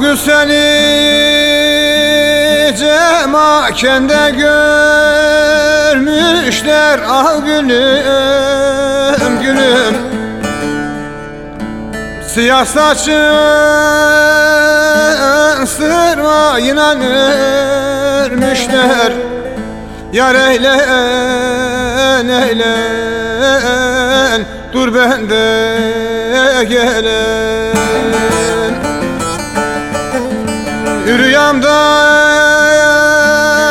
gül seni cemakende görmüşler Ah gülüm gülüm. Siyah saçın sırma inanırmışlar. Yar eylen eylen Dur ben de gelen Rüyamda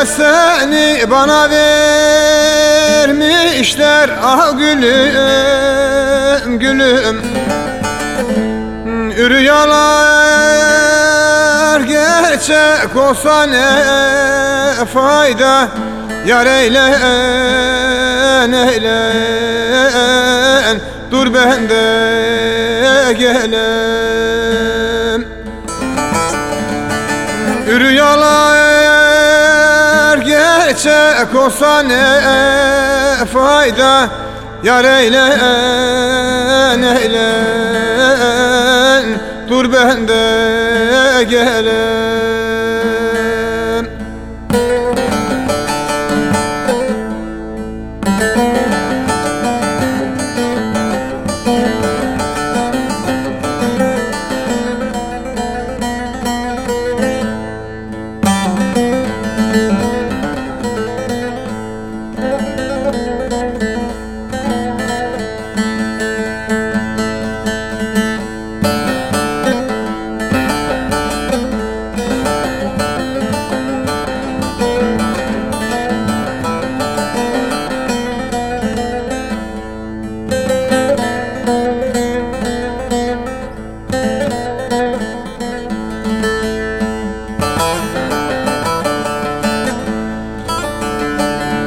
seni bana vermişler. Ah gülüm gülüm. Rüyalar gerçek olsa ne fayda? Yar eylen eylen. Dur ben de gelem Rüyalar gerçek olsa ne fayda? Yar eylen eylen. Dur ben de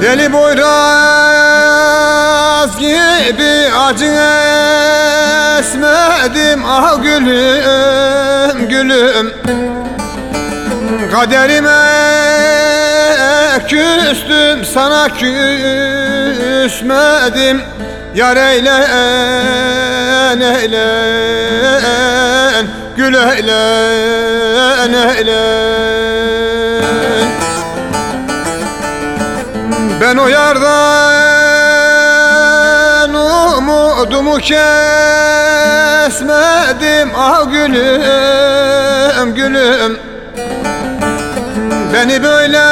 Deli boyraz gibi acı esmedim Ah gülüm gülüm. Kaderime küstüm sana küsmedim. Yar eylen eylen Gül eylen eylen ben o yardan umudumu kesmedim Ah gülüm gülüm Beni böyle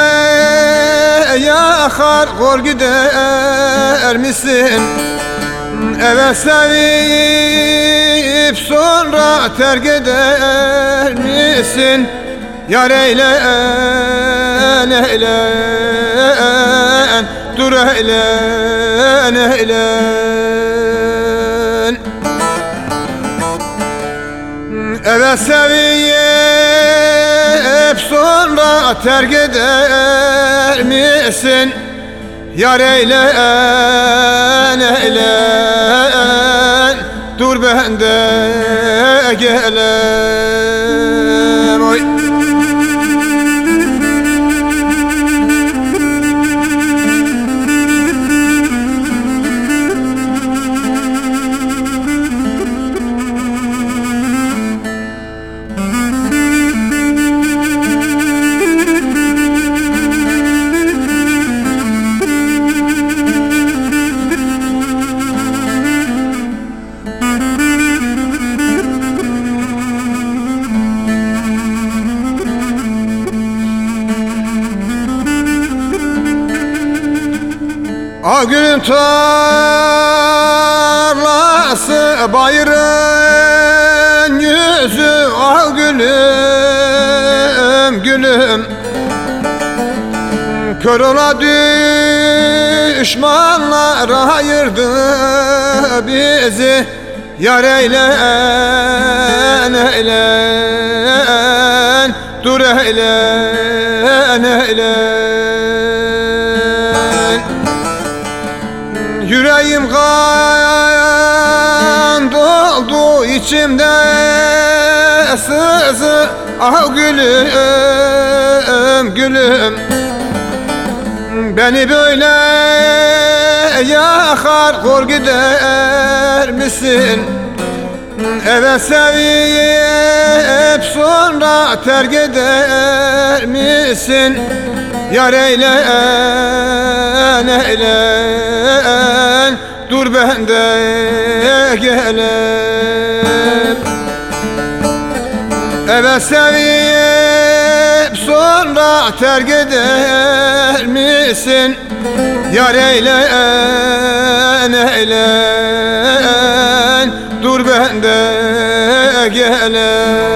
yakar kor gider misin? Evet sevip sonra terk eder misin? Yar eylen eylen Dur eylen eylen. Evet sevip sonra terk eder misin? Yar eylen eylen. Dur ben de Ah gülün tarlası bayırın yüzü Ah gülüm gülüm. Kör düşmanlar ayırdı bizi Yar eylen eylen Dur eylen eylen Yüreğim kan doldu içimde sızı Ah gülüm gülüm Beni böyle yakar kor gider misin? Eve sevip sonra terk eder misin? Yar eylen eylen. Dur ben de gelem. Eve sevip sonra terk eder misin? Yar eylen eylen. Dur ben de gelem